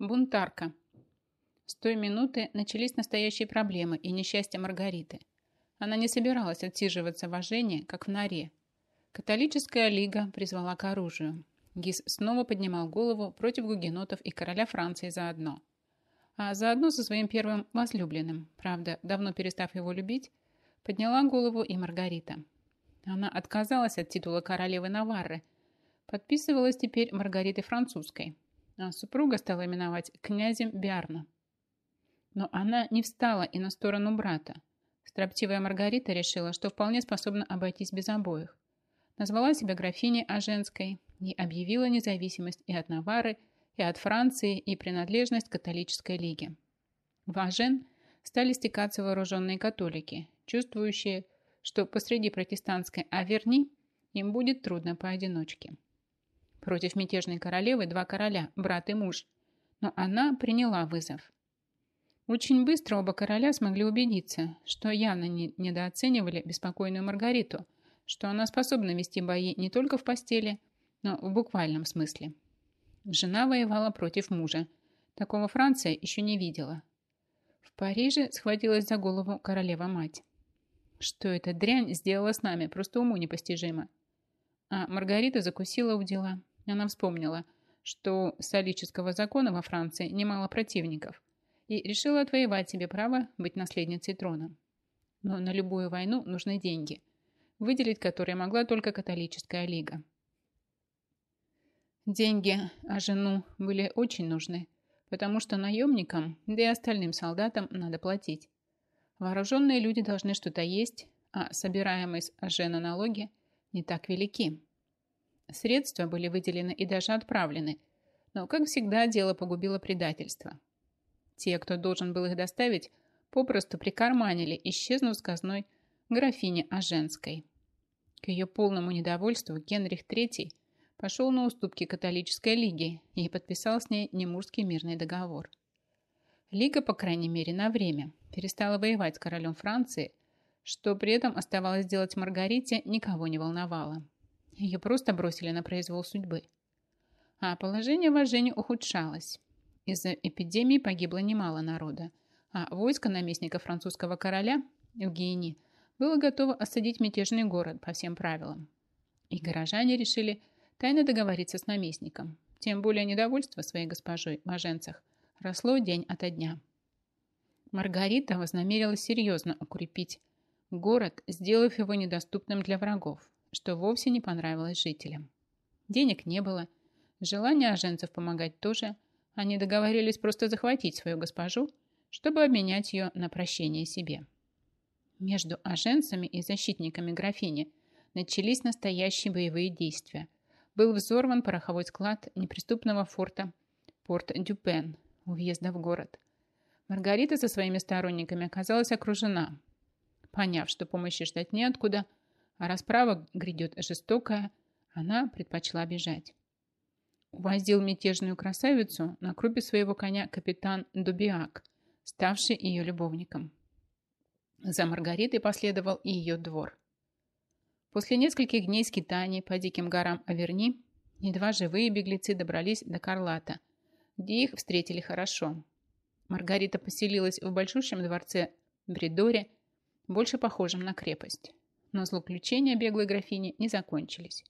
Бунтарка. С той минуты начались настоящие проблемы и несчастья Маргариты. Она не собиралась отсиживаться в ожении, как в норе. Католическая лига призвала к оружию. Гис снова поднимал голову против гугенотов и короля Франции заодно. А заодно со своим первым возлюбленным, правда, давно перестав его любить, подняла голову и Маргарита. Она отказалась от титула королевы Наварры, подписывалась теперь Маргаритой Французской, а супруга стала именовать князем Биарна. Но она не встала и на сторону брата. Строптивая Маргарита решила, что вполне способна обойтись без обоих. Назвала себя графиней Аженской и объявила независимость и от Навары, и от Франции, и принадлежность католической лиге. В Ажен стали стекаться вооруженные католики, чувствующие, что посреди протестантской Аверни им будет трудно поодиночке. Против мятежной королевы два короля, брат и муж, но она приняла вызов. Очень быстро оба короля смогли убедиться, что явно не недооценивали беспокойную Маргариту, что она способна вести бои не только в постели, но в буквальном смысле. Жена воевала против мужа. Такого Франция еще не видела. В Париже схватилась за голову королева-мать. Что эта дрянь сделала с нами, просто уму непостижимо. А Маргарита закусила у дела. Она вспомнила, что солического закона во Франции немало противников, и решила отвоевать себе право быть наследницей трона. Но на любую войну нужны деньги, выделить которые могла только католическая лига. Деньги, а жену были очень нужны, потому что наемникам, да и остальным солдатам надо платить. Вооруженные люди должны что-то есть, а собираемые с Ажена налоги не так велики. Средства были выделены и даже отправлены, но, как всегда, дело погубило предательство. Те, кто должен был их доставить, попросту прикарманили, исчезнув с казной графине Аженской. К ее полному недовольству Генрих III пошел на уступки католической лиги и подписал с ней Немурский мирный договор. Лига, по крайней мере, на время перестала воевать с королем Франции, что при этом оставалось делать Маргарите, никого не волновало. Ее просто бросили на произвол судьбы. А положение в Ажене ухудшалось. Из-за эпидемии погибло немало народа, а войско наместника французского короля Евгении было готово осадить мятежный город по всем правилам. И горожане решили тайно договориться с наместником. Тем более недовольство своей госпожой в Аженцах росло день ото дня. Маргарита вознамерилась серьезно укрепить город, сделав его недоступным для врагов, что вовсе не понравилось жителям. Денег не было, желания аженцев помогать тоже, они договорились просто захватить свою госпожу, чтобы обменять ее на прощение себе. Между аженцами и защитниками графини начались настоящие боевые действия. Был взорван пороховой склад неприступного форта Порт-Дюпен, у въезда в город. Маргарита со своими сторонниками оказалась окружена. Поняв, что помощи ждать неоткуда, а расправа грядет жестокая, она предпочла бежать. Увозил мятежную красавицу на крупе своего коня капитан Дубиак, ставший ее любовником. За Маргаритой последовал и ее двор. После нескольких дней скитаний по диким горам Аверни едва живые беглецы добрались до Карлата – где их встретили хорошо. Маргарита поселилась в большущем дворце Бридоре, больше похожем на крепость. Но злоключения беглой графини не закончились.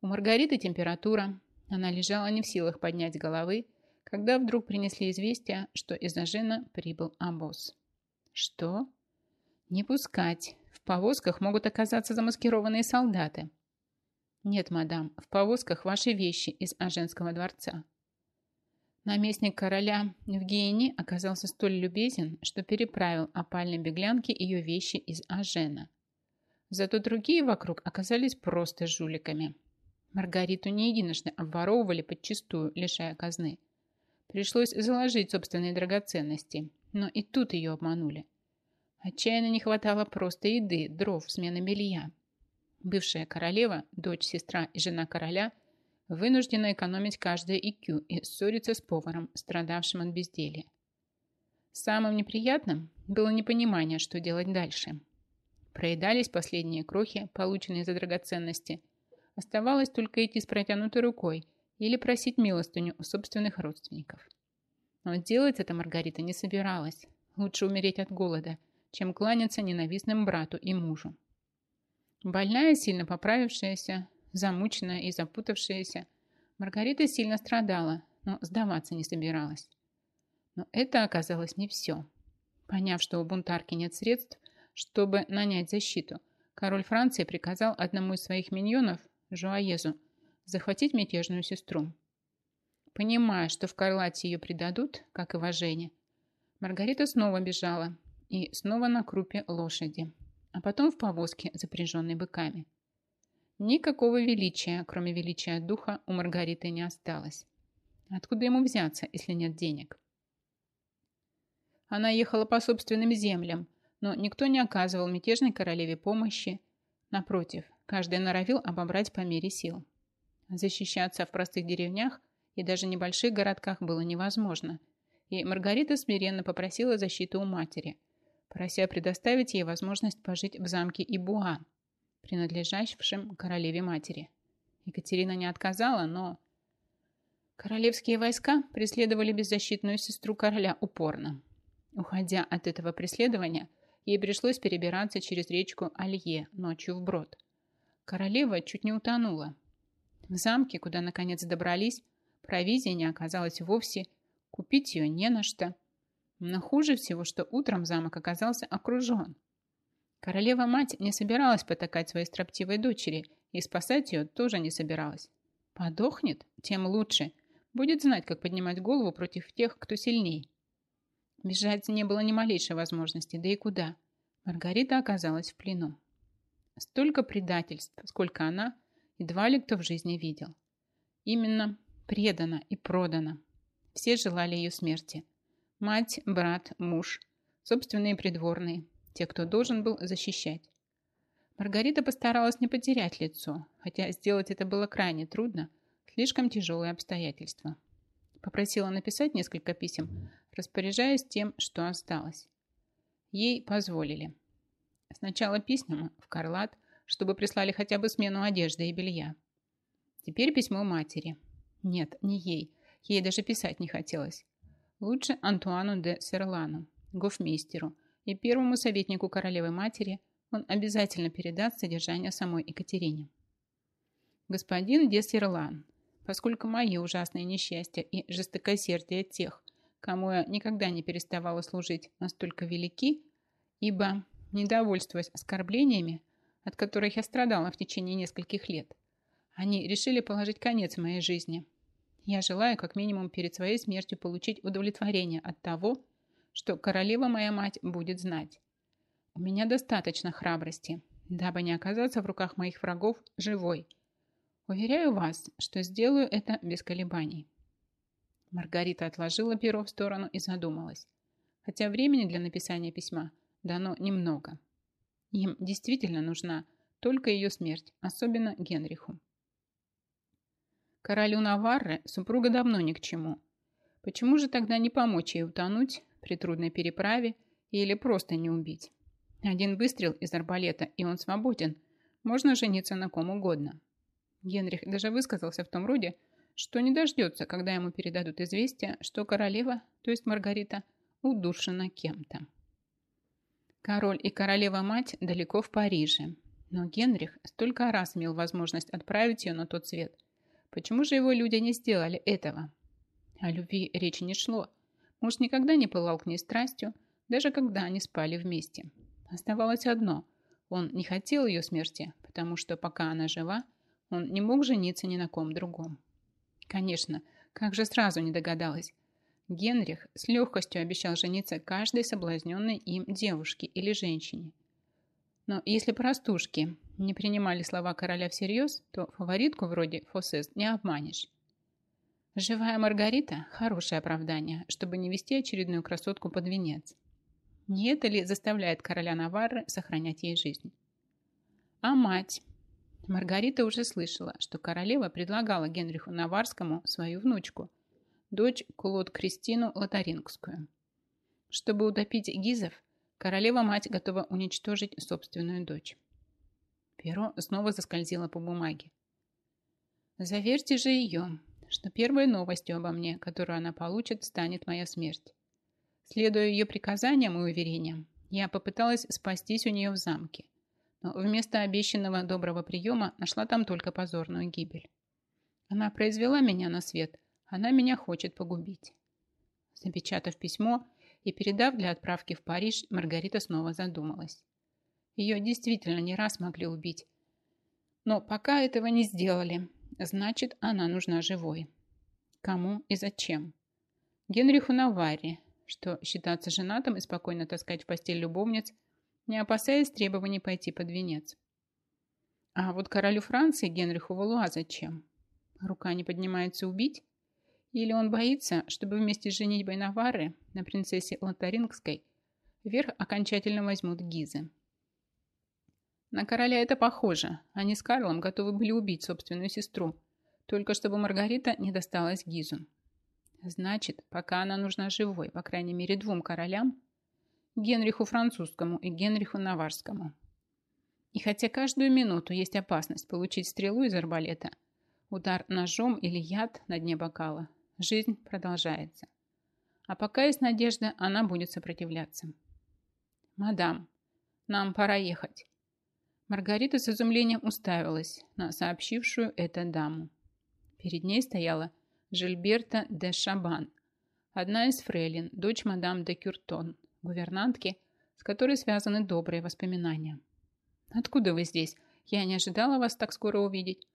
У Маргариты температура, она лежала не в силах поднять головы, когда вдруг принесли известие, что из Ажена прибыл обоз. Что? Не пускать. В повозках могут оказаться замаскированные солдаты. Нет, мадам, в повозках ваши вещи из Аженского дворца. Наместник короля в оказался столь любезен, что переправил опальной беглянке ее вещи из Ажена. Зато другие вокруг оказались просто жуликами. Маргариту не единожды обворовывали подчистую, лишая казны. Пришлось заложить собственные драгоценности, но и тут ее обманули. Отчаянно не хватало просто еды, дров, смены белья. Бывшая королева, дочь, сестра и жена короля – вынуждена экономить каждое икю и ссориться с поваром, страдавшим от безделья. Самым неприятным было непонимание, что делать дальше. Проедались последние крохи, полученные за драгоценности. Оставалось только идти с протянутой рукой или просить милостыню у собственных родственников. Но делать это Маргарита не собиралась. Лучше умереть от голода, чем кланяться ненавистным брату и мужу. Больная, сильно поправившаяся, замученная и запутавшаяся, Маргарита сильно страдала, но сдаваться не собиралась. Но это оказалось не все. Поняв, что у бунтарки нет средств, чтобы нанять защиту, король Франции приказал одному из своих миньонов, Жуаезу, захватить мятежную сестру. Понимая, что в Карлате ее предадут, как и в Ажене, Маргарита снова бежала и снова на крупе лошади, а потом в повозке, запряженной быками. Никакого величия, кроме величия духа, у Маргариты не осталось. Откуда ему взяться, если нет денег? Она ехала по собственным землям, но никто не оказывал мятежной королеве помощи. Напротив, каждый норовил обобрать по мере сил. Защищаться в простых деревнях и даже небольших городках было невозможно, и Маргарита смиренно попросила защиты у матери, прося предоставить ей возможность пожить в замке Ибуа, принадлежащем королеве-матери. Екатерина не отказала, но... Королевские войска преследовали беззащитную сестру короля упорно. Уходя от этого преследования, ей пришлось перебираться через речку Алье ночью вброд. Королева чуть не утонула. В замке, куда наконец добрались, провизии не оказалось вовсе, купить ее не на что. Но хуже всего, что утром замок оказался окружен. Королева-мать не собиралась потакать своей строптивой дочери и спасать ее тоже не собиралась. Подохнет, тем лучше. Будет знать, как поднимать голову против тех, кто сильней. Бежать не было ни малейшей возможности, да и куда. Маргарита оказалась в плену. Столько предательств, сколько она, едва ли кто в жизни видел. Именно предана и продана. Все желали ее смерти. Мать, брат, муж, собственные придворные, те, кто должен был защищать. Маргарита постаралась не потерять лицо, хотя сделать это было крайне трудно, слишком тяжелые обстоятельства. Попросила написать несколько писем, распоряжаясь тем, что осталось. Ей позволили. Сначала письма в Карлат, чтобы прислали хотя бы смену одежды и белья. Теперь письмо матери. Нет, не ей. Ей даже писать не хотелось. Лучше Антуану де Серлану, гофмейстеру и первому советнику королевы-матери он обязательно передаст содержание самой Екатерине. Господин де Серлан, поскольку мои ужасные несчастья и жестокосердие тех, кому я никогда не переставала служить, настолько велики, ибо, недовольствуясь оскорблениями, от которых я страдала в течение нескольких лет, они решили положить конец моей жизни. Я желаю как минимум перед своей смертью получить удовлетворение от того, что королева моя мать будет знать. У меня достаточно храбрости, дабы не оказаться в руках моих врагов живой – Уверяю вас, что сделаю это без колебаний. Маргарита отложила перо в сторону и задумалась. Хотя времени для написания письма дано немного. Им действительно нужна только ее смерть, особенно Генриху. Королю Наварры супруга давно ни к чему. Почему же тогда не помочь ей утонуть при трудной переправе или просто не убить? Один выстрел из арбалета, и он свободен. Можно жениться на ком угодно. Генрих даже высказался в том роде, что не дождется, когда ему передадут известие, что королева, то есть Маргарита, удушена кем-то. Король и королева-мать далеко в Париже, но Генрих столько раз имел возможность отправить ее на тот свет. Почему же его люди не сделали этого? О любви речи не шло. Муж никогда не пылал к ней страстью, даже когда они спали вместе. Оставалось одно – он не хотел ее смерти, потому что пока она жива – он не мог жениться ни на ком другом. Конечно, как же сразу не догадалась. Генрих с легкостью обещал жениться каждой соблазненной им девушке или женщине. Но если простушки не принимали слова короля всерьез, то фаворитку вроде Фосес не обманешь. Живая Маргарита – хорошее оправдание, чтобы не вести очередную красотку под венец. Не это ли заставляет короля Наварры сохранять ей жизнь? А мать, Маргарита уже слышала, что королева предлагала Генриху Наварскому свою внучку, дочь Клод Кристину Лотарингскую. Чтобы утопить гизов, королева-мать готова уничтожить собственную дочь. Перо снова заскользило по бумаге. «Заверьте же ее. что первой новостью обо мне, которую она получит, станет моя смерть. Следуя ее приказаниям и уверениям, я попыталась спастись у нее в замке, но вместо обещанного доброго приема нашла там только позорную гибель. Она произвела меня на свет, она меня хочет погубить. Запечатав письмо и передав для отправки в Париж, Маргарита снова задумалась. Ее действительно не раз могли убить. Но пока этого не сделали, значит, она нужна живой. Кому и зачем? Генриху Наварри, что считаться женатым и спокойно таскать в постель любовниц, не опасаясь требований пойти под венец. А вот королю Франции Генриху Валуа зачем? Рука не поднимается убить? Или он боится, чтобы вместе с женитьбой Наварры на принцессе Лотарингской верх окончательно возьмут Гизы? На короля это похоже. Они с Карлом готовы были убить собственную сестру, только чтобы Маргарита не досталась Гизу. Значит, пока она нужна живой, по крайней мере, двум королям, Генриху Французскому и Генриху Наварскому. И хотя каждую минуту есть опасность получить стрелу из арбалета, удар ножом или яд на дне бокала, жизнь продолжается. А пока есть надежда, она будет сопротивляться. «Мадам, нам пора ехать». Маргарита с изумлением уставилась на сообщившую это даму. Перед ней стояла Жильберта де Шабан, одна из фрейлин, дочь мадам де Кюртон, гувернантки, с которой связаны добрые воспоминания. «Откуда вы здесь? Я не ожидала вас так скоро увидеть».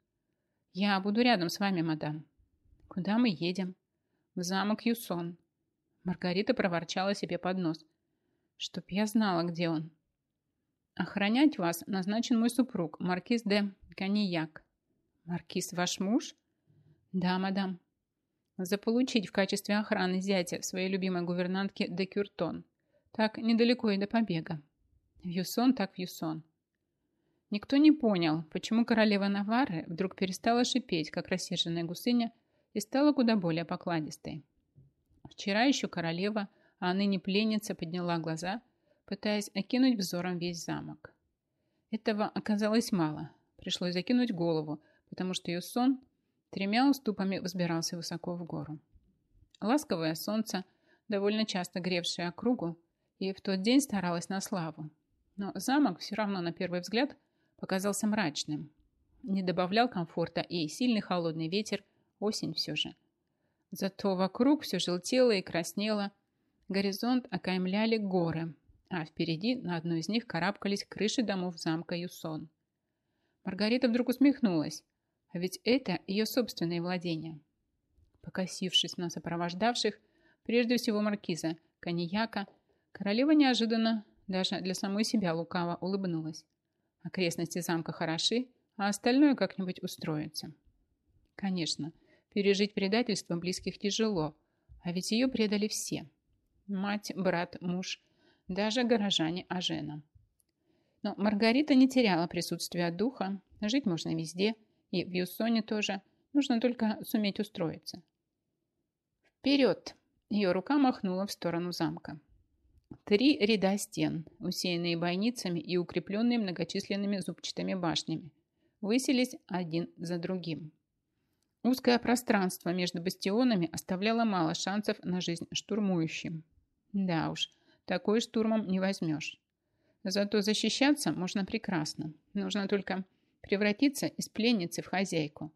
«Я буду рядом с вами, мадам». «Куда мы едем?» «В замок Юсон». Маргарита проворчала себе под нос. «Чтоб я знала, где он». «Охранять вас назначен мой супруг, маркиз де Канияк». «Маркиз ваш муж?» «Да, мадам». Заполучить в качестве охраны зятя своей любимой гувернантки де Кюртон. Так недалеко и до побега. В Юсон так в Юсон. Никто не понял, почему королева Навары вдруг перестала шипеть, как рассерженная гусыня, и стала куда более покладистой. Вчера еще королева, а ныне пленница подняла глаза, пытаясь окинуть взором весь замок. Этого оказалось мало. Пришлось закинуть голову, потому что Юсон Тремя уступами взбирался высоко в гору. Ласковое солнце, довольно часто гревшее округу, и в тот день старалось на славу. Но замок все равно на первый взгляд показался мрачным. Не добавлял комфорта и сильный холодный ветер, осень все же. Зато вокруг все желтело и краснело, горизонт окаймляли горы, а впереди на одной из них карабкались крыши домов замка Юсон. Маргарита вдруг усмехнулась. А ведь это ее собственные владения. Покосившись на сопровождавших, прежде всего маркиза, коньяка, королева неожиданно, даже для самой себя лукаво улыбнулась. Окрестности замка хороши, а остальное как-нибудь устроится. Конечно, пережить предательство близких тяжело, а ведь ее предали все. Мать, брат, муж, даже горожане Ажена. Но Маргарита не теряла присутствия духа, жить можно везде – и в Юссоне тоже. Нужно только суметь устроиться. Вперед! Ее рука махнула в сторону замка. Три ряда стен, усеянные бойницами и укрепленные многочисленными зубчатыми башнями, высились один за другим. Узкое пространство между бастионами оставляло мало шансов на жизнь штурмующим. Да уж, такой штурмом не возьмешь. Зато защищаться можно прекрасно. Нужно только превратиться из пленницы в хозяйку.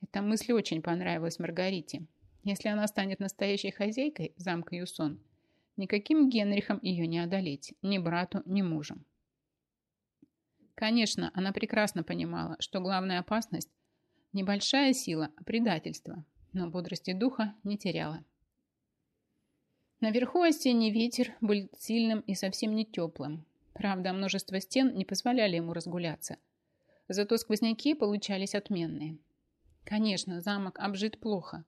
Эта мысль очень понравилась Маргарите. Если она станет настоящей хозяйкой замка Юсон, никаким Генрихом ее не одолеть, ни брату, ни мужем. Конечно, она прекрасно понимала, что главная опасность – небольшая сила, а предательство, но бодрости духа не теряла. Наверху осенний ветер был сильным и совсем не теплым. Правда, множество стен не позволяли ему разгуляться – Зато сквозняки получались отменные. Конечно, замок обжит плохо.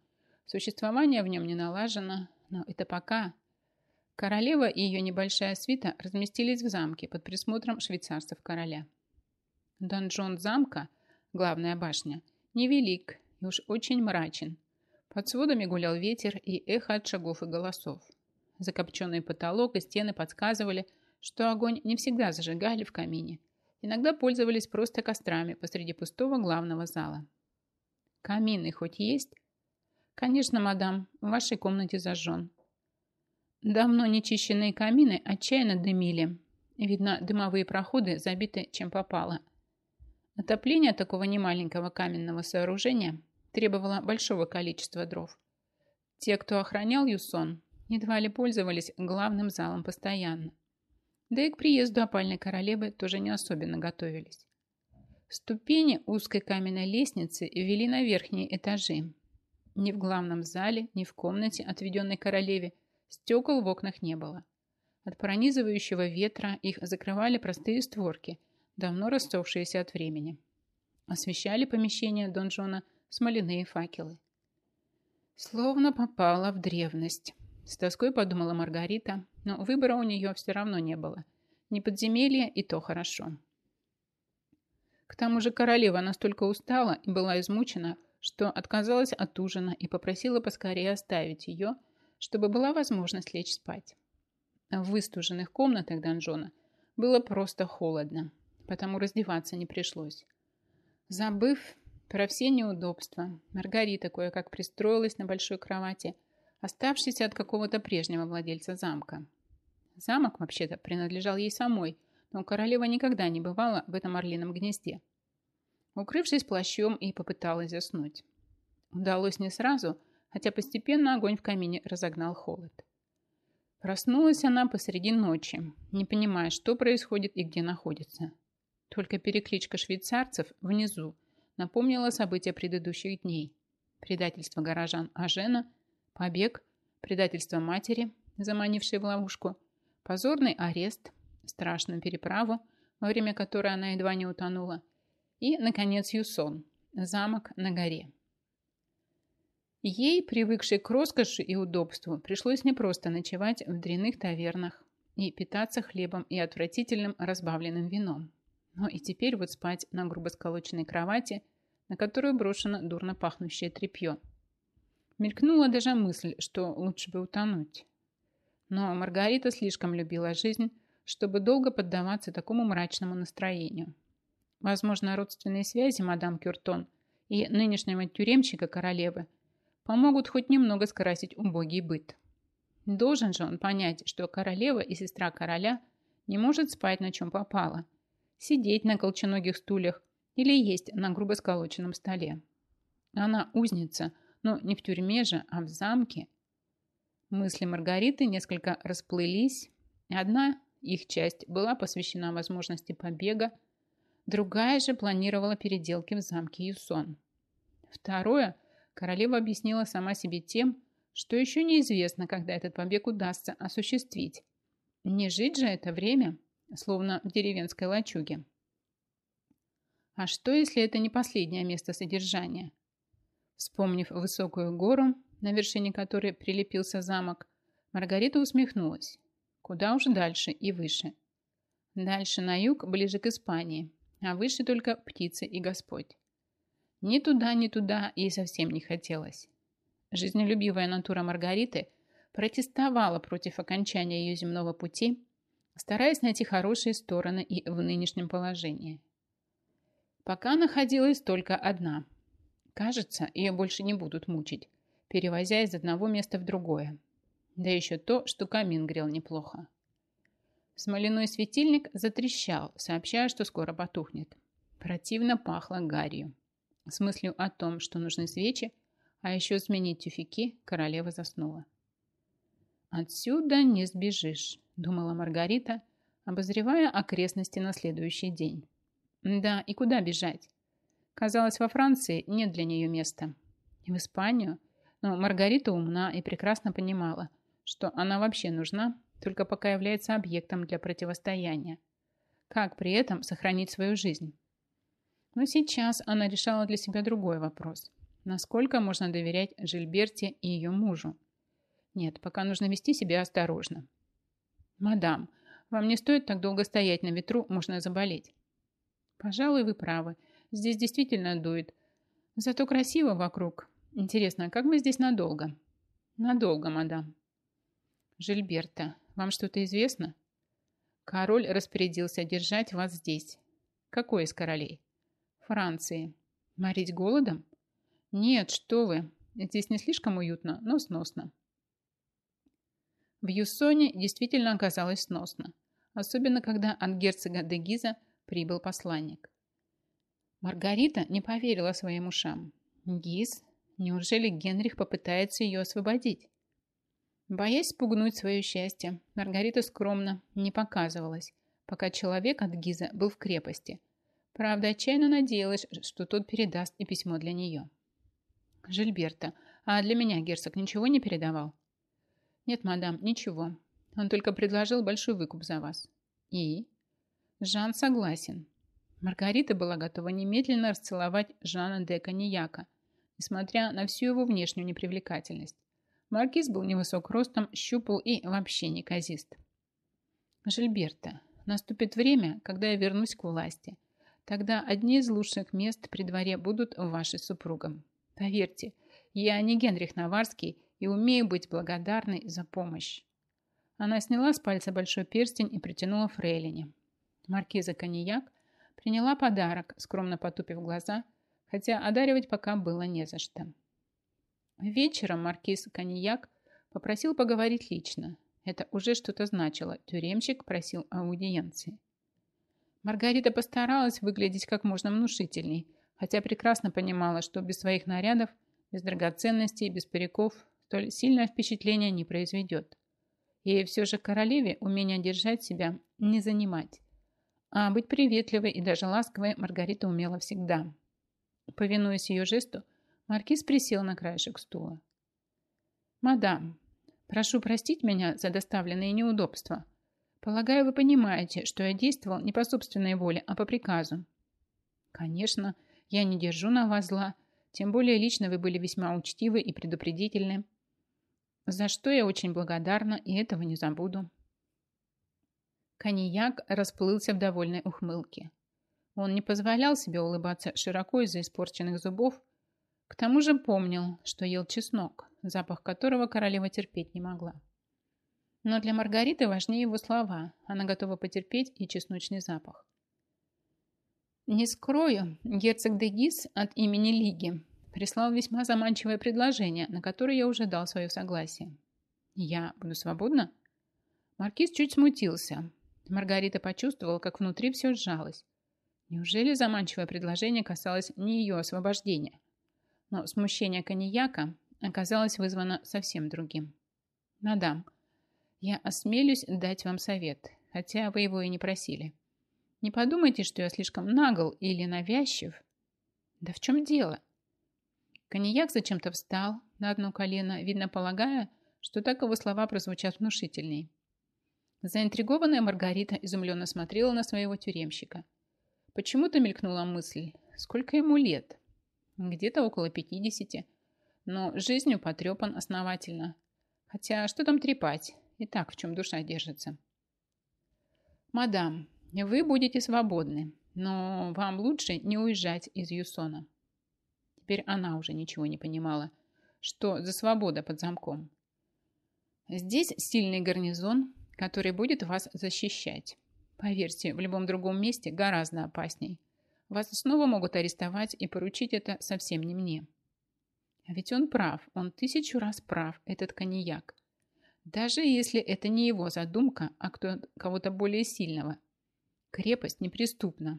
Существование в нем не налажено, но это пока. Королева и ее небольшая свита разместились в замке под присмотром швейцарцев короля. Донжон замка, главная башня, невелик и уж очень мрачен. Под сводами гулял ветер и эхо от шагов и голосов. Закопченный потолок и стены подсказывали, что огонь не всегда зажигали в камине, Иногда пользовались просто кострами посреди пустого главного зала. Камины хоть есть? Конечно, мадам, в вашей комнате зажжен. Давно нечищенные камины отчаянно дымили. Видно, дымовые проходы забиты чем попало. Отопление такого немаленького каменного сооружения требовало большого количества дров. Те, кто охранял Юсон, едва ли пользовались главным залом постоянно. Да и к приезду опальной королевы тоже не особенно готовились. Ступени узкой каменной лестницы вели на верхние этажи. Ни в главном зале, ни в комнате, отведенной королеве, стекол в окнах не было. От пронизывающего ветра их закрывали простые створки, давно рассохшиеся от времени. Освещали помещение донжона смоляные факелы. Словно попала в древность. С тоской подумала Маргарита, но выбора у нее все равно не было. Не подземелье и то хорошо. К тому же королева настолько устала и была измучена, что отказалась от ужина и попросила поскорее оставить ее, чтобы была возможность лечь спать. В выстуженных комнатах донжона было просто холодно, потому раздеваться не пришлось. Забыв про все неудобства, Маргарита кое-как пристроилась на большой кровати – оставшийся от какого-то прежнего владельца замка. Замок, вообще-то, принадлежал ей самой, но королева никогда не бывала в этом орлином гнезде. Укрывшись плащом и попыталась заснуть. Удалось не сразу, хотя постепенно огонь в камине разогнал холод. Проснулась она посреди ночи, не понимая, что происходит и где находится. Только перекличка швейцарцев внизу напомнила события предыдущих дней. Предательство горожан Ажена Побег, предательство матери, заманившей в ловушку, позорный арест, страшную переправу, во время которой она едва не утонула, и, наконец, Юсон, замок на горе. Ей, привыкшей к роскоши и удобству, пришлось не просто ночевать в дрянных тавернах и питаться хлебом и отвратительным разбавленным вином, но и теперь вот спать на грубо сколоченной кровати, на которую брошено дурно пахнущее тряпье – Мелькнула даже мысль, что лучше бы утонуть. Но Маргарита слишком любила жизнь, чтобы долго поддаваться такому мрачному настроению. Возможно, родственные связи мадам Кюртон и нынешнего тюремщика королевы помогут хоть немного скрасить убогий быт. Должен же он понять, что королева и сестра короля не может спать на чем попало, сидеть на колченогих стульях или есть на грубо сколоченном столе. Она узница – но не в тюрьме же, а в замке. Мысли Маргариты несколько расплылись. Одна их часть была посвящена возможности побега, другая же планировала переделки в замке Юсон. Второе королева объяснила сама себе тем, что еще неизвестно, когда этот побег удастся осуществить. Не жить же это время, словно в деревенской лачуге. А что, если это не последнее место содержания? Вспомнив высокую гору, на вершине которой прилепился замок, Маргарита усмехнулась. Куда уже дальше и выше. Дальше на юг, ближе к Испании, а выше только птицы и Господь. Ни туда, ни туда ей совсем не хотелось. Жизнелюбивая натура Маргариты протестовала против окончания ее земного пути, стараясь найти хорошие стороны и в нынешнем положении. Пока находилась только одна – Кажется, ее больше не будут мучить, перевозя из одного места в другое. Да еще то, что камин грел неплохо. Смоляной светильник затрещал, сообщая, что скоро потухнет. Противно пахло гарью. С мыслью о том, что нужны свечи, а еще сменить тюфяки, королева заснула. «Отсюда не сбежишь», — думала Маргарита, обозревая окрестности на следующий день. «Да, и куда бежать? Казалось, во Франции нет для нее места. И в Испанию. Но Маргарита умна и прекрасно понимала, что она вообще нужна, только пока является объектом для противостояния. Как при этом сохранить свою жизнь? Но сейчас она решала для себя другой вопрос. Насколько можно доверять Жильберте и ее мужу? Нет, пока нужно вести себя осторожно. «Мадам, вам не стоит так долго стоять на ветру, можно заболеть». «Пожалуй, вы правы. Здесь действительно дует. Зато красиво вокруг. Интересно, как мы здесь надолго? Надолго, мадам. Жильберта, вам что-то известно? Король распорядился держать вас здесь. Какой из королей? Франции. Морить голодом? Нет, что вы. Здесь не слишком уютно, но сносно. В Юссоне действительно оказалось сносно, особенно когда от герцога де Гиза прибыл посланник. Маргарита не поверила своим ушам. Гиз? Неужели Генрих попытается ее освободить? Боясь спугнуть свое счастье, Маргарита скромно не показывалась, пока человек от Гиза был в крепости. Правда, отчаянно надеялась, что тот передаст и письмо для нее. «Жильберта, а для меня герцог ничего не передавал?» «Нет, мадам, ничего. Он только предложил большой выкуп за вас». «И?» «Жан согласен». Маргарита была готова немедленно расцеловать Жана де Каньяка, несмотря на всю его внешнюю непривлекательность. Маркиз был невысок ростом, щупал и вообще неказист. «Жильберта, наступит время, когда я вернусь к власти. Тогда одни из лучших мест при дворе будут вашей супругом. Поверьте, я не Генрих Наварский и умею быть благодарной за помощь. Она сняла с пальца большой перстень и притянула фрейлине. Маркиза Коньяк приняла подарок, скромно потупив глаза, хотя одаривать пока было не за что. Вечером маркиз Коньяк попросил поговорить лично. Это уже что-то значило. Тюремщик просил аудиенции. Маргарита постаралась выглядеть как можно внушительней, хотя прекрасно понимала, что без своих нарядов, без драгоценностей, без париков столь сильное впечатление не произведет. И все же королеве умение держать себя не занимать. А быть приветливой и даже ласковой Маргарита умела всегда. Повинуясь ее жесту, маркиз присел на краешек стула. «Мадам, прошу простить меня за доставленные неудобства. Полагаю, вы понимаете, что я действовал не по собственной воле, а по приказу». «Конечно, я не держу на вас зла, тем более лично вы были весьма учтивы и предупредительны. За что я очень благодарна и этого не забуду. Коньяк расплылся в довольной ухмылке. Он не позволял себе улыбаться широко из-за испорченных зубов, к тому же помнил, что ел чеснок, запах которого королева терпеть не могла. Но для Маргариты важнее его слова. Она готова потерпеть и чесночный запах. Не скрою, герцог де Гис от имени Лиги прислал весьма заманчивое предложение, на которое я уже дал свое согласие. Я буду свободна? Маркиз чуть смутился. Маргарита почувствовала, как внутри все сжалось. Неужели заманчивое предложение касалось не ее освобождения? Но смущение коньяка оказалось вызвано совсем другим. «Мадам, я осмелюсь дать вам совет, хотя вы его и не просили. Не подумайте, что я слишком нагл или навязчив. Да в чем дело? Коньяк зачем-то встал на одно колено, видно полагая, что так его слова прозвучат внушительней. Заинтригованная Маргарита изумленно смотрела на своего тюремщика. Почему-то мелькнула мысль, сколько ему лет? Где-то около пятидесяти. Но жизнью потрепан основательно. Хотя что там трепать? И так, в чем душа держится. «Мадам, вы будете свободны, но вам лучше не уезжать из Юсона. Теперь она уже ничего не понимала. Что за свобода под замком? Здесь сильный гарнизон, который будет вас защищать. Поверьте, в любом другом месте гораздо опасней. Вас снова могут арестовать и поручить это совсем не мне. А ведь он прав, он тысячу раз прав, этот коньяк. Даже если это не его задумка, а кого-то более сильного – Крепость неприступна.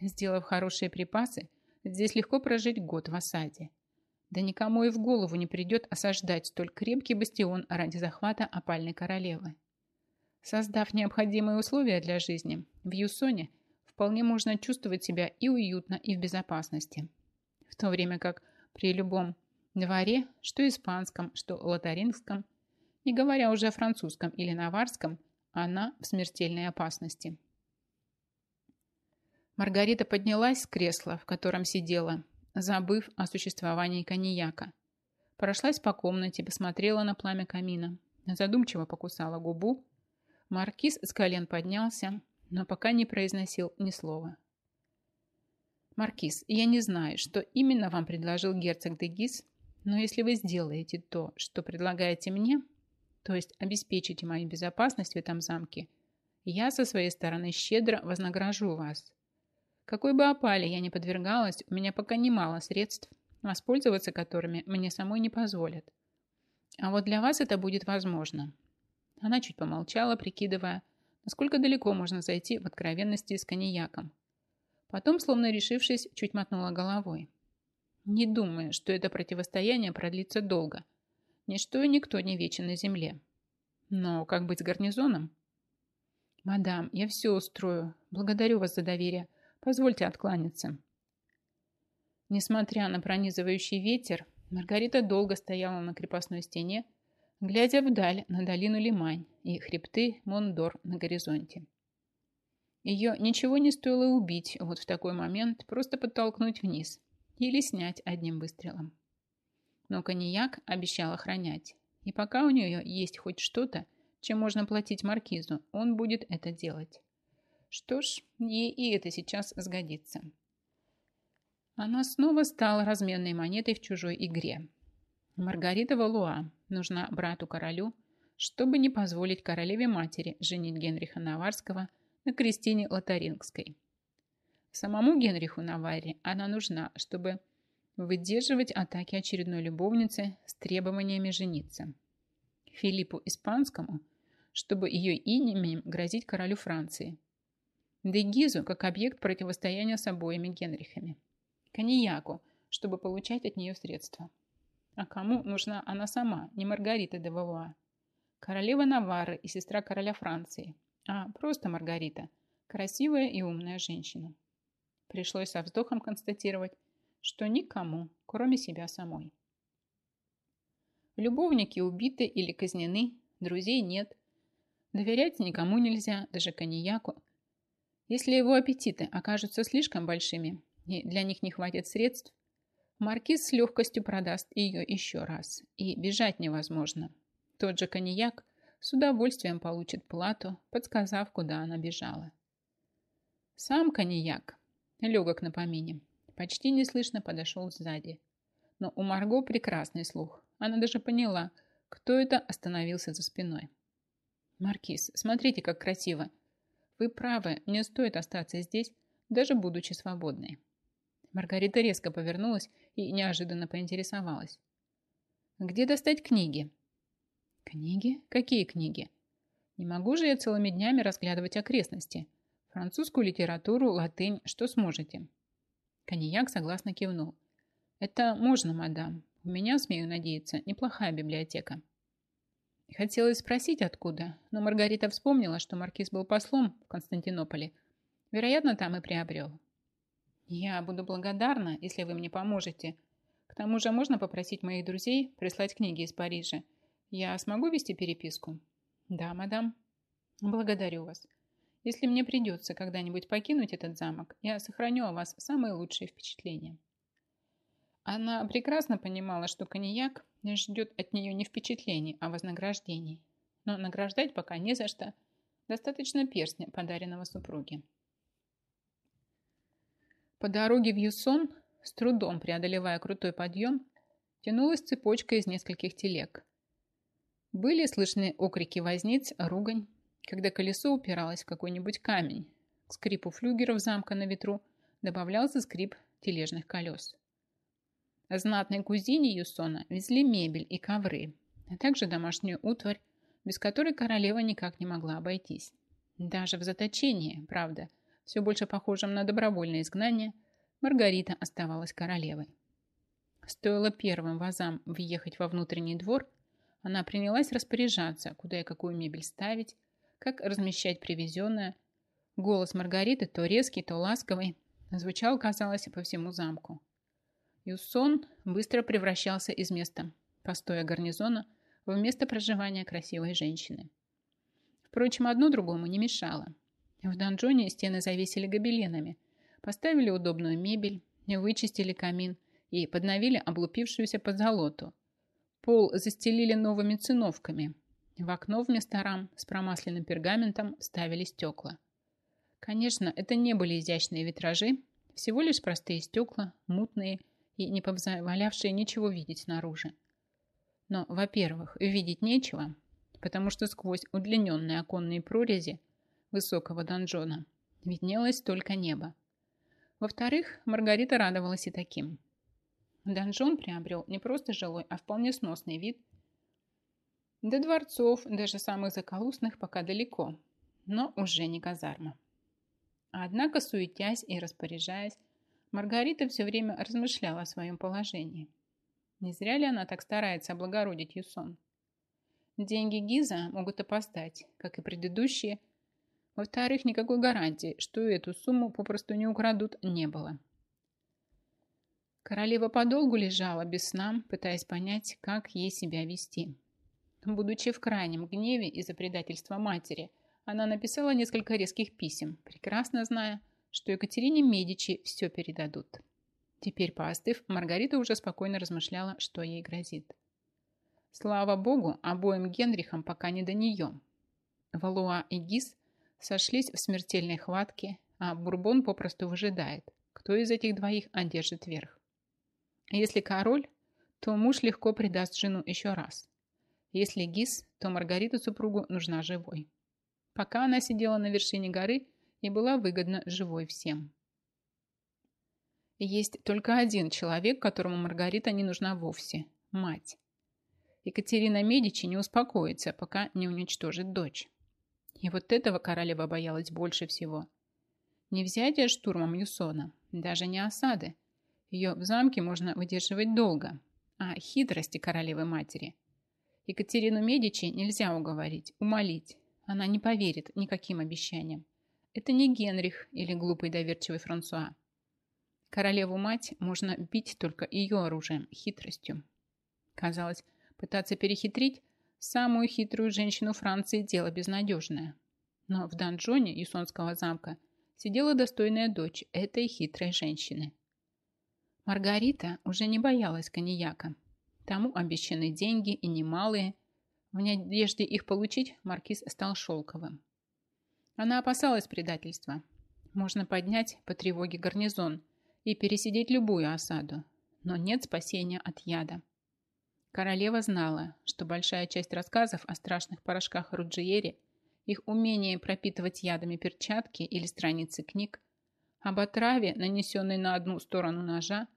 Сделав хорошие припасы, здесь легко прожить год в осаде. Да никому и в голову не придет осаждать столь крепкий бастион ради захвата опальной королевы. Создав необходимые условия для жизни, в Юсоне вполне можно чувствовать себя и уютно, и в безопасности. В то время как при любом дворе, что испанском, что лотарингском, не говоря уже о французском или наварском, она в смертельной опасности. Маргарита поднялась с кресла, в котором сидела, забыв о существовании коньяка. Прошлась по комнате, посмотрела на пламя камина, задумчиво покусала губу. Маркиз с колен поднялся, но пока не произносил ни слова. «Маркиз, я не знаю, что именно вам предложил герцог де Гис, но если вы сделаете то, что предлагаете мне, то есть обеспечите мою безопасность в этом замке, я со своей стороны щедро вознагражу вас. Какой бы опале я ни подвергалась, у меня пока немало средств, воспользоваться которыми мне самой не позволят. А вот для вас это будет возможно. Она чуть помолчала, прикидывая, насколько далеко можно зайти в откровенности с коньяком. Потом, словно решившись, чуть мотнула головой. Не думаю, что это противостояние продлится долго. Ничто и никто не вечен на земле. Но как быть с гарнизоном? Мадам, я все устрою. Благодарю вас за доверие. Позвольте откланяться. Несмотря на пронизывающий ветер, Маргарита долго стояла на крепостной стене, глядя вдаль на долину Лимань и хребты Мондор на горизонте. Ее ничего не стоило убить вот в такой момент, просто подтолкнуть вниз или снять одним выстрелом. Но коньяк обещал охранять, и пока у нее есть хоть что-то, чем можно платить маркизу, он будет это делать. Что ж, ей и это сейчас сгодится. Она снова стала разменной монетой в чужой игре. Маргарита Валуа нужна брату-королю, чтобы не позволить королеве-матери женить Генриха Наварского на Кристине Лотарингской. Самому Генриху Наварре она нужна, чтобы выдерживать атаки очередной любовницы с требованиями жениться. Филиппу Испанскому, чтобы ее именем грозить королю Франции. Дегизу как объект противостояния с обоими Генрихами. Коньяку, чтобы получать от нее средства. А кому нужна она сама, не Маргарита де Валуа? Королева Наварры и сестра короля Франции, а просто Маргарита, красивая и умная женщина. Пришлось со вздохом констатировать, что никому, кроме себя самой. Любовники убиты или казнены, друзей нет. Доверять никому нельзя, даже коньяку. Если его аппетиты окажутся слишком большими, и для них не хватит средств, маркиз с легкостью продаст ее еще раз, и бежать невозможно. Тот же коньяк с удовольствием получит плату, подсказав, куда она бежала. Сам коньяк, легок на помине, почти неслышно подошел сзади. Но у Марго прекрасный слух. Она даже поняла, кто это остановился за спиной. «Маркиз, смотрите, как красиво! Вы правы, мне стоит остаться здесь, даже будучи свободной». Маргарита резко повернулась и неожиданно поинтересовалась. «Где достать книги?» «Книги? Какие книги?» «Не могу же я целыми днями разглядывать окрестности. Французскую литературу, латынь, что сможете?» Коньяк согласно кивнул. «Это можно, мадам. У меня, смею надеяться, неплохая библиотека». Хотелось спросить, откуда, но Маргарита вспомнила, что маркиз был послом в Константинополе. Вероятно, там и приобрел. Я буду благодарна, если вы мне поможете. К тому же можно попросить моих друзей прислать книги из Парижа. Я смогу вести переписку? Да, мадам. Благодарю вас. Если мне придется когда-нибудь покинуть этот замок, я сохраню о вас самые лучшие впечатления. Она прекрасно понимала, что коньяк ждет от нее не впечатлений, а вознаграждений. Но награждать пока не за что. Достаточно перстня, подаренного супруге. По дороге в Юсон, с трудом преодолевая крутой подъем, тянулась цепочка из нескольких телег. Были слышны окрики возниц, ругань, когда колесо упиралось в какой-нибудь камень. К скрипу флюгеров замка на ветру добавлялся скрип тележных колес. Знатной кузине Юсона везли мебель и ковры, а также домашнюю утварь, без которой королева никак не могла обойтись. Даже в заточении, правда – все больше похожим на добровольное изгнание, Маргарита оставалась королевой. Стоило первым вазам въехать во внутренний двор, она принялась распоряжаться, куда и какую мебель ставить, как размещать привезенное. Голос Маргариты, то резкий, то ласковый, звучал, казалось, по всему замку. Юсон быстро превращался из места постоя гарнизона в место проживания красивой женщины. Впрочем, одно другому не мешало. В донжоне стены завесили гобеленами, поставили удобную мебель, вычистили камин и подновили облупившуюся позолоту. Пол застелили новыми циновками. В окно вместо рам с промасленным пергаментом вставили стекла. Конечно, это не были изящные витражи, всего лишь простые стекла, мутные и не позволявшие ничего видеть снаружи. Но, во-первых, видеть нечего, потому что сквозь удлиненные оконные прорези – высокого донжона виднелось только небо. Во-вторых, Маргарита радовалась и таким. Донжон приобрел не просто жилой, а вполне сносный вид. До дворцов, даже самых заколусных, пока далеко, но уже не казарма. Однако, суетясь и распоряжаясь, Маргарита все время размышляла о своем положении. Не зря ли она так старается облагородить Юсон? Деньги Гиза могут опоздать, как и предыдущие. Во-вторых, никакой гарантии, что эту сумму попросту не украдут, не было. Королева подолгу лежала без сна, пытаясь понять, как ей себя вести. Будучи в крайнем гневе из-за предательства матери, она написала несколько резких писем, прекрасно зная, что Екатерине Медичи все передадут. Теперь, поостыв, Маргарита уже спокойно размышляла, что ей грозит. Слава богу, обоим Генрихам пока не до нее. Валуа и Гис сошлись в смертельной хватке, а Бурбон попросту выжидает, кто из этих двоих одержит верх. Если король, то муж легко предаст жену еще раз. Если Гис, то Маргарита супругу нужна живой. Пока она сидела на вершине горы и была выгодна живой всем. Есть только один человек, которому Маргарита не нужна вовсе – мать. Екатерина Медичи не успокоится, пока не уничтожит дочь. И вот этого королева боялась больше всего. Не взятие штурмом Юсона, даже не осады. Ее в замке можно выдерживать долго, а хитрости королевы-матери. Екатерину Медичи нельзя уговорить, умолить. Она не поверит никаким обещаниям. Это не Генрих или глупый доверчивый Франсуа. Королеву-мать можно бить только ее оружием, хитростью. Казалось, Пытаться перехитрить самую хитрую женщину Франции – дело безнадежное. Но в донжоне Юсонского замка сидела достойная дочь этой хитрой женщины. Маргарита уже не боялась коньяка. Тому обещаны деньги и немалые. В надежде их получить маркиз стал шелковым. Она опасалась предательства. Можно поднять по тревоге гарнизон и пересидеть любую осаду, но нет спасения от яда. Королева знала, что большая часть рассказов о страшных порошках Руджиери, их умении пропитывать ядами перчатки или страницы книг, об отраве, нанесенной на одну сторону ножа,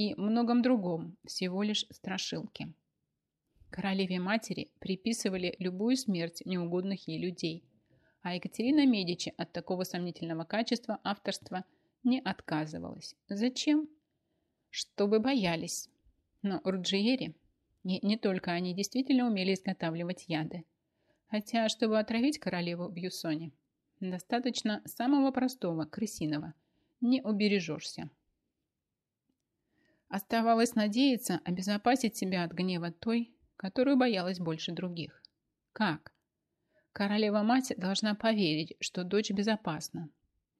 и многом другом, всего лишь страшилки. Королеве-матери приписывали любую смерть неугодных ей людей, а Екатерина Медичи от такого сомнительного качества авторства не отказывалась. Зачем? Чтобы боялись. Но Руджиери не, не только они действительно умели изготавливать яды. Хотя, чтобы отравить королеву в Юсоне, достаточно самого простого, крысиного. Не убережешься. Оставалось надеяться обезопасить себя от гнева той, которую боялась больше других. Как? Королева-мать должна поверить, что дочь безопасна.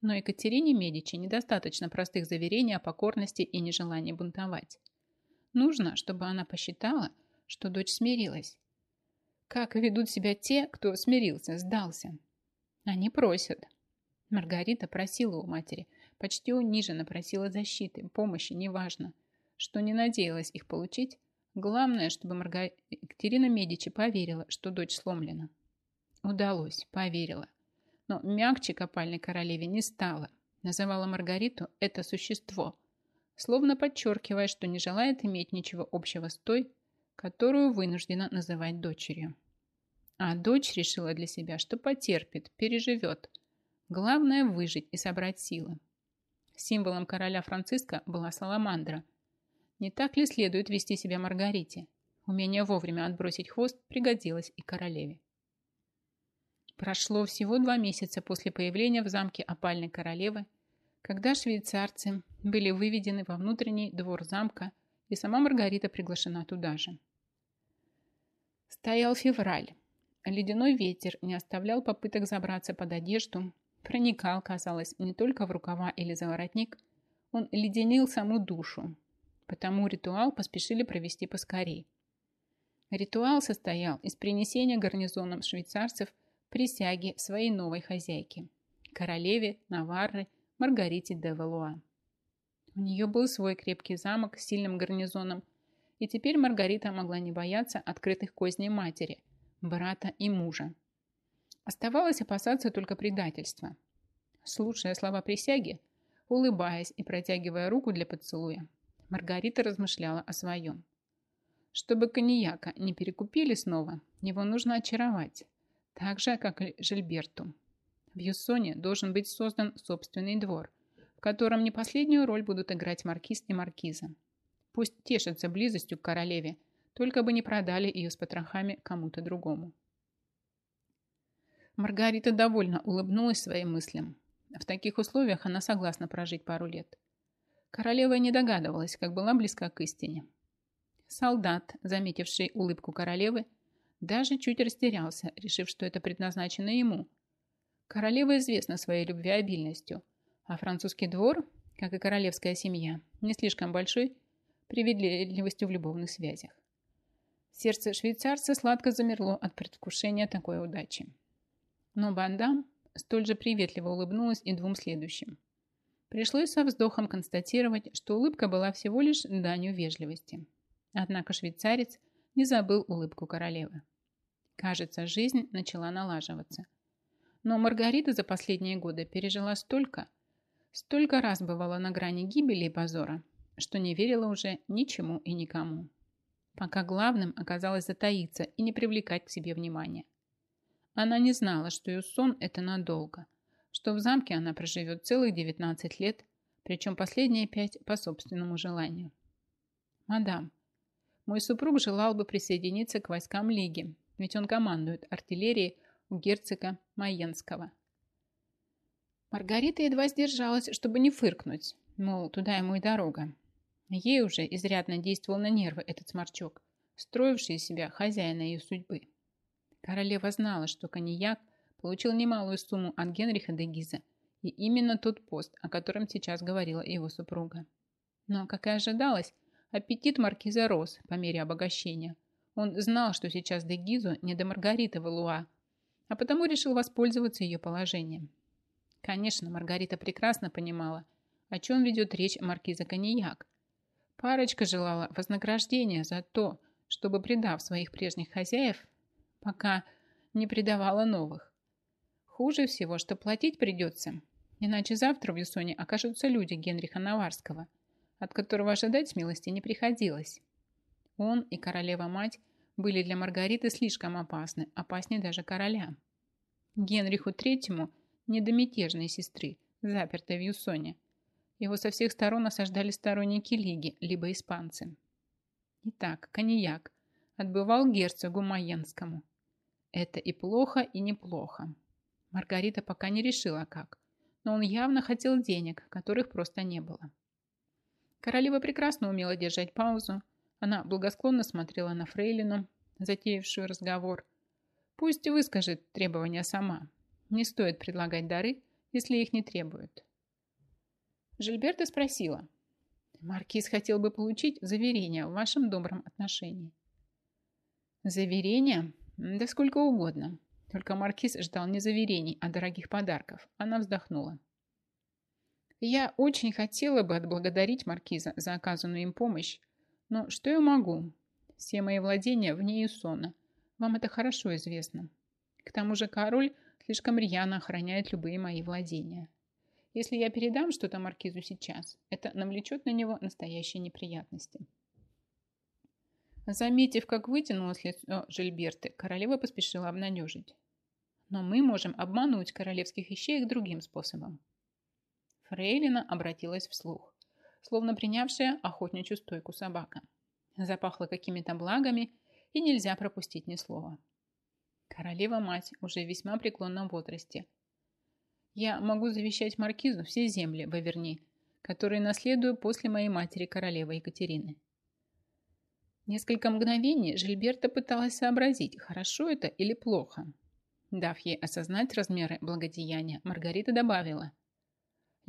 Но Екатерине Медичи недостаточно простых заверений о покорности и нежелании бунтовать. Нужно, чтобы она посчитала, что дочь смирилась. Как ведут себя те, кто смирился, сдался? Они просят. Маргарита просила у матери, почти униженно просила защиты, помощи, неважно, что не надеялась их получить. Главное, чтобы Марга... Екатерина Медичи поверила, что дочь сломлена. Удалось, поверила. Но мягче копальной королеве не стала. Называла Маргариту это существо – словно подчеркивая, что не желает иметь ничего общего с той, которую вынуждена называть дочерью. А дочь решила для себя, что потерпит, переживет. Главное – выжить и собрать силы. Символом короля Франциска была саламандра. Не так ли следует вести себя Маргарите? Умение вовремя отбросить хвост пригодилось и королеве. Прошло всего два месяца после появления в замке опальной королевы – когда швейцарцы были выведены во внутренний двор замка, и сама Маргарита приглашена туда же. Стоял февраль. Ледяной ветер не оставлял попыток забраться под одежду, проникал, казалось, не только в рукава или за воротник, он леденил саму душу, потому ритуал поспешили провести поскорей. Ритуал состоял из принесения гарнизоном швейцарцев присяги своей новой хозяйке, королеве Наварры Маргарите де Валуа. У нее был свой крепкий замок с сильным гарнизоном, и теперь Маргарита могла не бояться открытых козней матери, брата и мужа. Оставалось опасаться только предательства. Слушая слова присяги, улыбаясь и протягивая руку для поцелуя, Маргарита размышляла о своем. Чтобы коньяка не перекупили снова, его нужно очаровать, так же, как и Жильберту. В Юссоне должен быть создан собственный двор, в котором не последнюю роль будут играть маркиз и маркиза. Пусть тешатся близостью к королеве, только бы не продали ее с потрохами кому-то другому. Маргарита довольно улыбнулась своим мыслям. В таких условиях она согласна прожить пару лет. Королева не догадывалась, как была близка к истине. Солдат, заметивший улыбку королевы, даже чуть растерялся, решив, что это предназначено ему. Королева известна своей любвеобильностью, а французский двор, как и королевская семья, не слишком большой, приведливостью в любовных связях. Сердце швейцарца сладко замерло от предвкушения такой удачи. Но Бандам столь же приветливо улыбнулась и двум следующим. Пришлось со вздохом констатировать, что улыбка была всего лишь данью вежливости. Однако швейцарец не забыл улыбку королевы. Кажется, жизнь начала налаживаться. Но Маргарита за последние годы пережила столько, столько раз бывала на грани гибели и позора, что не верила уже ничему и никому. Пока главным оказалось затаиться и не привлекать к себе внимания. Она не знала, что ее сон – это надолго, что в замке она проживет целых 19 лет, причем последние пять по собственному желанию. «Мадам, мой супруг желал бы присоединиться к войскам Лиги, ведь он командует артиллерией у герцога Майенского. Маргарита едва сдержалась, чтобы не фыркнуть, мол, туда ему и дорога. Ей уже изрядно действовал на нервы этот сморчок, строивший из себя хозяина ее судьбы. Королева знала, что коньяк получил немалую сумму от Генриха де Гиза, и именно тот пост, о котором сейчас говорила его супруга. Но, как и ожидалось, Аппетит маркиза рос по мере обогащения. Он знал, что сейчас де Гизу не до Маргариты Валуа, а потому решил воспользоваться ее положением. Конечно, Маргарита прекрасно понимала, о чем ведет речь маркиза Коньяк. Парочка желала вознаграждения за то, чтобы, предав своих прежних хозяев, пока не предавала новых. Хуже всего, что платить придется, иначе завтра в Юсоне окажутся люди Генриха Наварского – от которого ожидать смелости не приходилось. Он и королева-мать были для Маргариты слишком опасны, опаснее даже короля. Генриху Третьему не до мятежной сестры, запертой в Юсоне. Его со всех сторон осаждали сторонники Лиги, либо испанцы. Итак, коньяк отбывал герцогу Майенскому. Это и плохо, и неплохо. Маргарита пока не решила как, но он явно хотел денег, которых просто не было. Королева прекрасно умела держать паузу. Она благосклонно смотрела на Фрейлину, затеявшую разговор. Пусть выскажет требования сама. Не стоит предлагать дары, если их не требуют. Жильберта спросила. Маркиз хотел бы получить заверение в вашем добром отношении. Заверение? Да сколько угодно. Только Маркиз ждал не заверений, а дорогих подарков. Она вздохнула. Я очень хотела бы отблагодарить Маркиза за оказанную им помощь, но что я могу? Все мои владения вне Юсона. Вам это хорошо известно. К тому же король слишком рьяно охраняет любые мои владения. Если я передам что-то Маркизу сейчас, это навлечет на него настоящие неприятности. Заметив, как вытянулось лицо Жильберты, королева поспешила обнадежить. Но мы можем обмануть королевских ищеек другим способом. Фрейлина обратилась вслух, словно принявшая охотничью стойку собака. Запахло какими-то благами, и нельзя пропустить ни слова. Королева-мать уже в весьма преклонном возрасте. Я могу завещать маркизу все земли в Аверни, которые наследую после моей матери королевы Екатерины. Несколько мгновений Жильберта пыталась сообразить, хорошо это или плохо. Дав ей осознать размеры благодеяния, Маргарита добавила –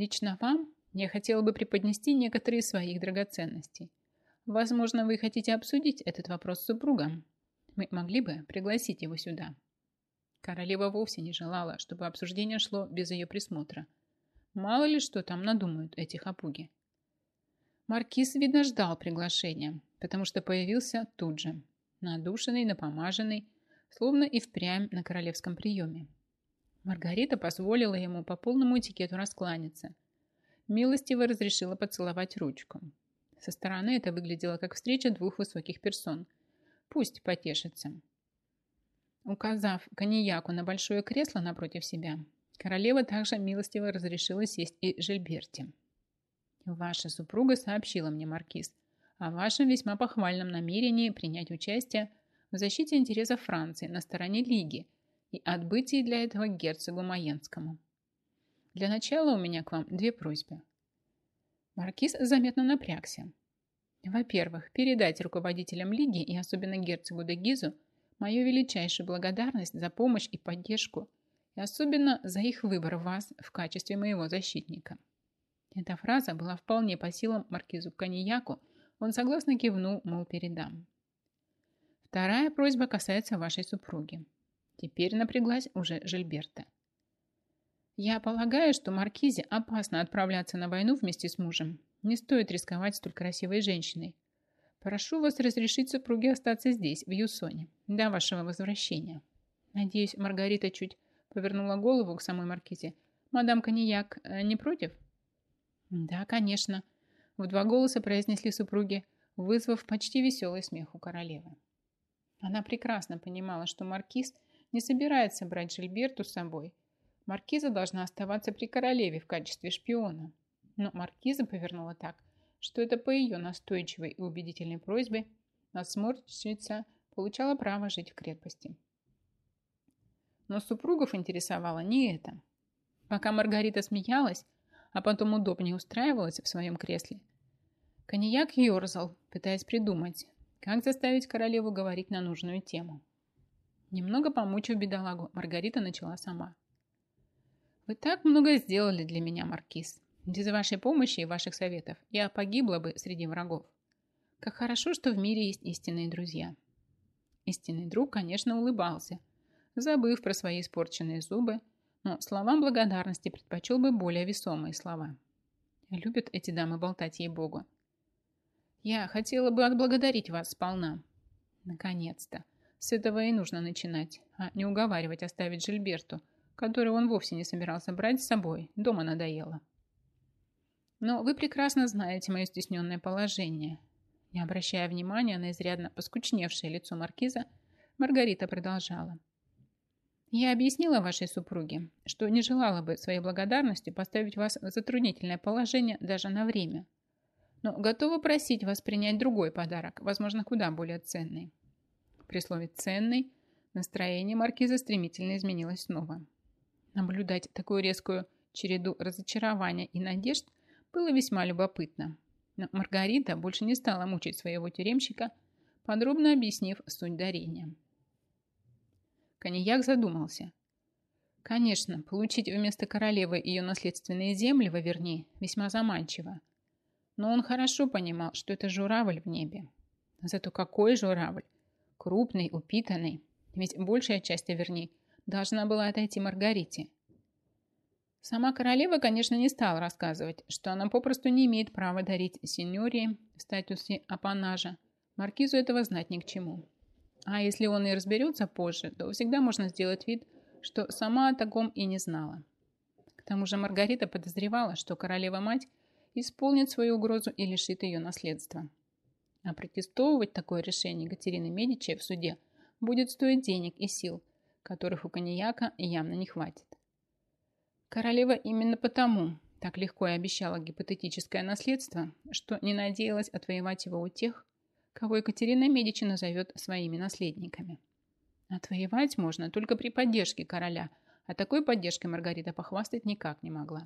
Лично вам я хотела бы преподнести некоторые своих драгоценностей. Возможно, вы хотите обсудить этот вопрос с супругом. Мы могли бы пригласить его сюда. Королева вовсе не желала, чтобы обсуждение шло без ее присмотра. Мало ли что там надумают эти хапуги. Маркиз, видно, ждал приглашения, потому что появился тут же, надушенный, напомаженный, словно и впрямь на королевском приеме. Маргарита позволила ему по полному этикету раскланяться. Милостиво разрешила поцеловать ручку. Со стороны это выглядело как встреча двух высоких персон. Пусть потешится. Указав коньяку на большое кресло напротив себя, королева также милостиво разрешила сесть и Жильберте. «Ваша супруга сообщила мне, Маркиз, о вашем весьма похвальном намерении принять участие в защите интересов Франции на стороне Лиги и отбытии для этого герцогу Маенскому. Для начала у меня к вам две просьбы. Маркиз заметно напрягся. Во-первых, передайте руководителям Лиги и особенно герцогу де Гизу мою величайшую благодарность за помощь и поддержку, и особенно за их выбор вас в качестве моего защитника. Эта фраза была вполне по силам маркизу Канияку, он согласно кивнул, мол, передам. Вторая просьба касается вашей супруги. Теперь напряглась уже Жильберта. Я полагаю, что Маркизе опасно отправляться на войну вместе с мужем. Не стоит рисковать столь красивой женщиной. Прошу вас разрешить супруге остаться здесь, в Юсоне, до вашего возвращения. Надеюсь, Маргарита чуть повернула голову к самой Маркизе. Мадам Коньяк э, не против? Да, конечно. В два голоса произнесли супруги, вызвав почти веселый смех у королевы. Она прекрасно понимала, что маркиз не собирается брать Жильберту с собой. Маркиза должна оставаться при королеве в качестве шпиона. Но маркиза повернула так, что это по ее настойчивой и убедительной просьбе насморщица получала право жить в крепости. Но супругов интересовало не это. Пока Маргарита смеялась, а потом удобнее устраивалась в своем кресле, коньяк ерзал, пытаясь придумать, как заставить королеву говорить на нужную тему? Немного помучив бедолагу, Маргарита начала сама. «Вы так много сделали для меня, Маркиз. Без вашей помощи и ваших советов я погибла бы среди врагов. Как хорошо, что в мире есть истинные друзья». Истинный друг, конечно, улыбался, забыв про свои испорченные зубы, но словам благодарности предпочел бы более весомые слова. Любят эти дамы болтать ей-богу. Я хотела бы отблагодарить вас сполна. Наконец-то. С этого и нужно начинать, а не уговаривать оставить Жильберту, которую он вовсе не собирался брать с собой. Дома надоело. Но вы прекрасно знаете мое стесненное положение. Не обращая внимания на изрядно поскучневшее лицо маркиза, Маргарита продолжала. Я объяснила вашей супруге, что не желала бы своей благодарностью поставить вас в затруднительное положение даже на время – но готова просить вас принять другой подарок, возможно, куда более ценный. При слове «ценный» настроение маркиза стремительно изменилось снова. Наблюдать такую резкую череду разочарования и надежд было весьма любопытно. Но Маргарита больше не стала мучить своего тюремщика, подробно объяснив суть дарения. Коньяк задумался. Конечно, получить вместо королевы ее наследственные земли в Аверни весьма заманчиво – но он хорошо понимал, что это журавль в небе. Зато какой журавль? Крупный, упитанный. Ведь большая часть Аверни должна была отойти Маргарите. Сама королева, конечно, не стала рассказывать, что она попросту не имеет права дарить сеньории в статусе апанажа. Маркизу этого знать ни к чему. А если он и разберется позже, то всегда можно сделать вид, что сама о таком и не знала. К тому же Маргарита подозревала, что королева-мать исполнит свою угрозу и лишит ее наследства. А протестовывать такое решение Екатерины Медичи в суде будет стоить денег и сил, которых у коньяка явно не хватит. Королева именно потому так легко и обещала гипотетическое наследство, что не надеялась отвоевать его у тех, кого Екатерина Медичи назовет своими наследниками. Отвоевать можно только при поддержке короля, а такой поддержкой Маргарита похвастать никак не могла.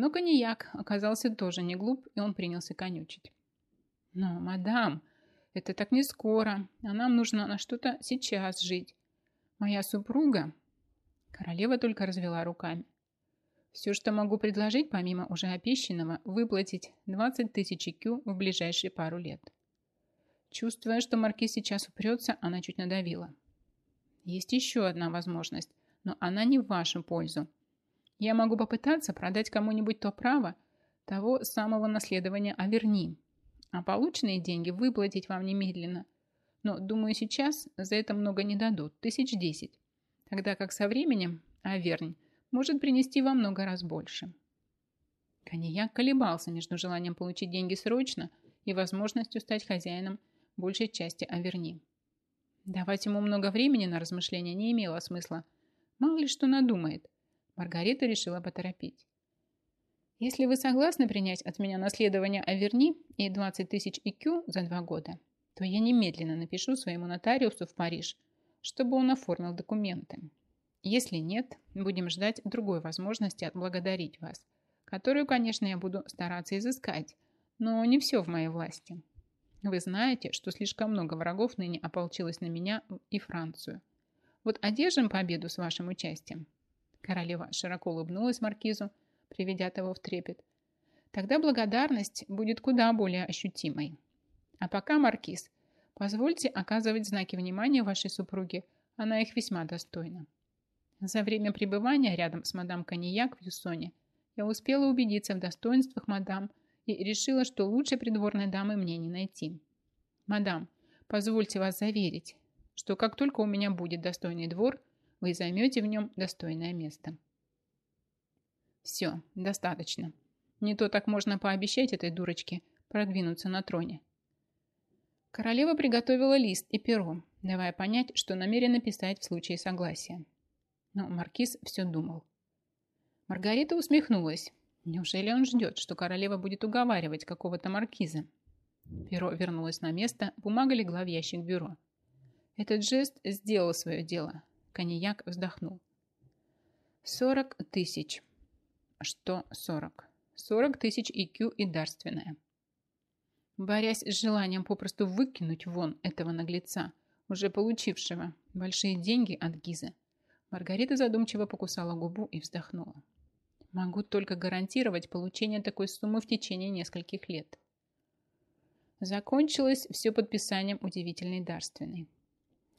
Но коньяк оказался тоже не глуп, и он принялся конючить. «Но, мадам, это так не скоро, а нам нужно на что-то сейчас жить. Моя супруга...» Королева только развела руками. «Все, что могу предложить, помимо уже обещанного, выплатить 20 тысяч кю в ближайшие пару лет». Чувствуя, что маркиз сейчас упрется, она чуть надавила. «Есть еще одна возможность, но она не в вашу пользу», я могу попытаться продать кому-нибудь то право того самого наследования Аверни, а полученные деньги выплатить вам немедленно. Но, думаю, сейчас за это много не дадут, тысяч десять, тогда как со временем Авернь может принести вам много раз больше. Коньяк колебался между желанием получить деньги срочно и возможностью стать хозяином большей части Аверни. Давать ему много времени на размышления не имело смысла. Мало ли что надумает. Маргарита решила поторопить. Если вы согласны принять от меня наследование Аверни и 20 тысяч ИКЮ за два года, то я немедленно напишу своему нотариусу в Париж, чтобы он оформил документы. Если нет, будем ждать другой возможности отблагодарить вас, которую, конечно, я буду стараться изыскать, но не все в моей власти. Вы знаете, что слишком много врагов ныне ополчилось на меня и Францию. Вот одержим победу с вашим участием. Королева широко улыбнулась маркизу, приведя того в трепет. Тогда благодарность будет куда более ощутимой. А пока, маркиз, позвольте оказывать знаки внимания вашей супруге, она их весьма достойна. За время пребывания рядом с мадам Коньяк в Юсоне я успела убедиться в достоинствах мадам и решила, что лучшей придворной дамы мне не найти. Мадам, позвольте вас заверить, что как только у меня будет достойный двор, вы займете в нем достойное место. Все, достаточно. Не то так можно пообещать этой дурочке продвинуться на троне. Королева приготовила лист и перо, давая понять, что намерена писать в случае согласия. Но маркиз все думал. Маргарита усмехнулась. Неужели он ждет, что королева будет уговаривать какого-то маркиза? Перо вернулось на место, бумага легла в ящик бюро. Этот жест сделал свое дело. Коньяк вздохнул. «Сорок тысяч». «Что сорок?» «Сорок тысяч IQ и дарственная». Борясь с желанием попросту выкинуть вон этого наглеца, уже получившего большие деньги от Гиза, Маргарита задумчиво покусала губу и вздохнула. Могу только гарантировать получение такой суммы в течение нескольких лет. Закончилось все подписанием удивительной дарственной.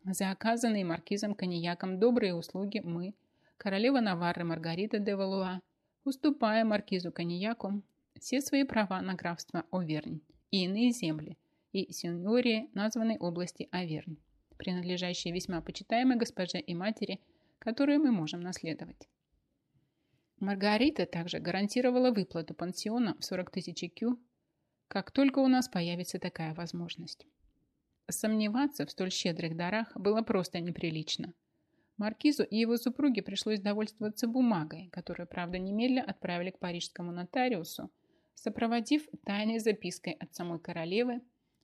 За оказанные маркизом коньяком добрые услуги мы, королева Наварры Маргарита де Валуа, уступая маркизу коньяку все свои права на графство Овернь и иные земли и сеньории названной области Авернь, принадлежащие весьма почитаемой госпоже и матери которую мы можем наследовать. Маргарита также гарантировала выплату пансиона в 40 тысяч кю, как только у нас появится такая возможность. Сомневаться в столь щедрых дарах было просто неприлично. Маркизу и его супруге пришлось довольствоваться бумагой, которую, правда, немедля отправили к парижскому нотариусу, сопроводив тайной запиской от самой королевы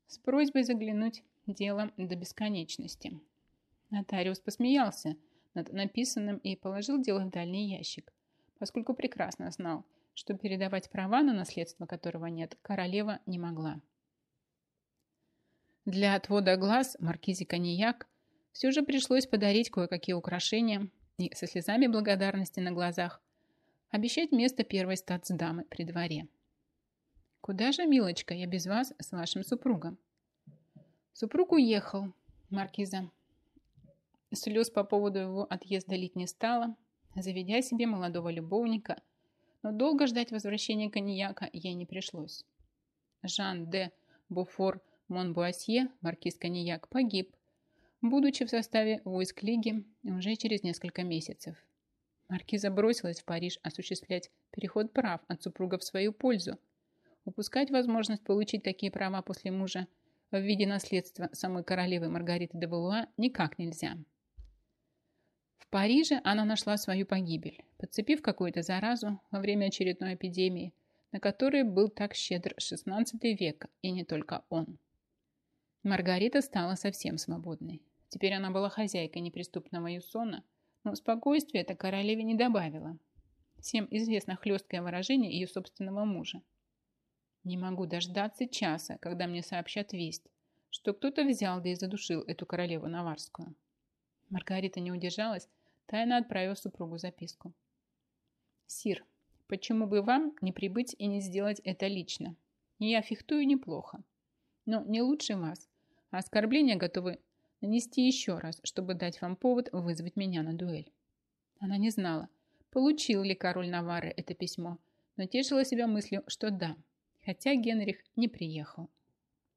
с просьбой заглянуть делом до бесконечности. Нотариус посмеялся – над написанным и положил дело в дальний ящик, поскольку прекрасно знал, что передавать права на наследство которого нет, королева не могла. Для отвода глаз маркизе Коньяк все же пришлось подарить кое-какие украшения и со слезами благодарности на глазах обещать место первой статсдамы при дворе. «Куда же, милочка, я без вас с вашим супругом?» Супруг уехал, маркиза, Слез по поводу его отъезда лить не стала, заведя себе молодого любовника, но долго ждать возвращения коньяка ей не пришлось. Жан де Буфор Монбуасье, маркиз коньяк, погиб, будучи в составе войск Лиги уже через несколько месяцев. Маркиза бросилась в Париж осуществлять переход прав от супруга в свою пользу, упускать возможность получить такие права после мужа в виде наследства самой королевы Маргариты де Валуа никак нельзя. В Париже она нашла свою погибель, подцепив какую-то заразу во время очередной эпидемии, на которой был так щедр XVI век, и не только он. Маргарита стала совсем свободной. Теперь она была хозяйкой неприступного Юсона, но спокойствия это королеве не добавило. Всем известно хлесткое выражение ее собственного мужа. «Не могу дождаться часа, когда мне сообщат весть, что кто-то взял да и задушил эту королеву Наварскую». Маргарита не удержалась тайно отправил супругу записку. «Сир, почему бы вам не прибыть и не сделать это лично? Я фехтую неплохо, но не лучше вас, оскорбления готовы нанести еще раз, чтобы дать вам повод вызвать меня на дуэль». Она не знала, получил ли король Навары это письмо, но тешила себя мыслью, что да, хотя Генрих не приехал.